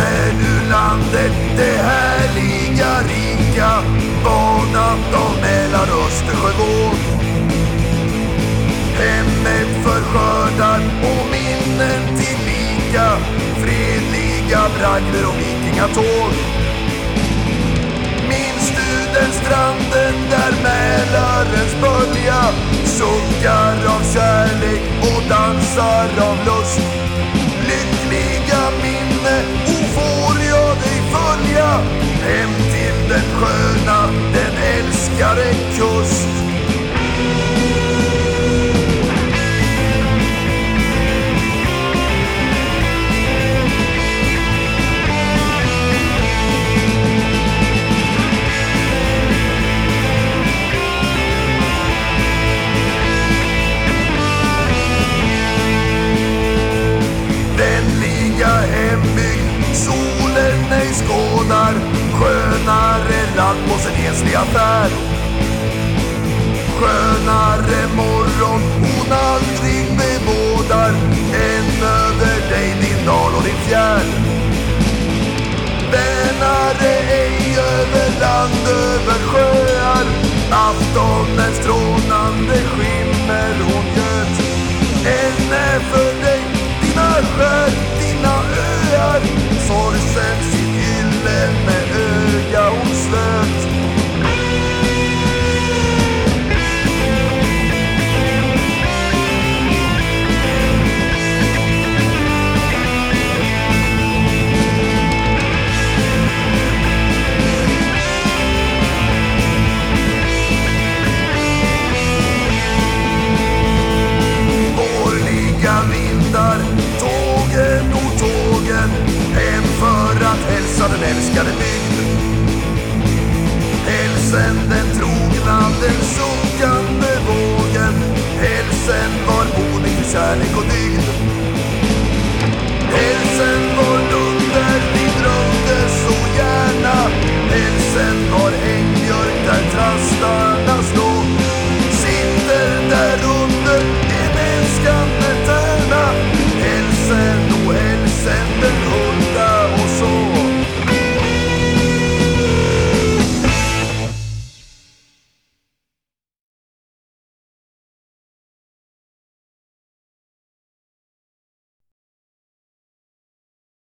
känner nu landet, det härliga, rika banan av Mälaröster skärgård. Hemmet för skördar och minnen tillika, fredliga bragder och vikingatåg. Minns du den stranden där Mälarens bölja suckar av kärlek och dansar av lust? Den sköna, den älskade kust. Vänliga hembygd, solen ej skådar Skönare land på sin ensliga färd Skönare morgon hon aldrig bebådar Än över dig din dal och din fjärd Vänare ej över land, över sjöar. Aftonens strålande Hälsen den trogna, den sjunkande vågen. Hälsen var modig, kärlek och dygd.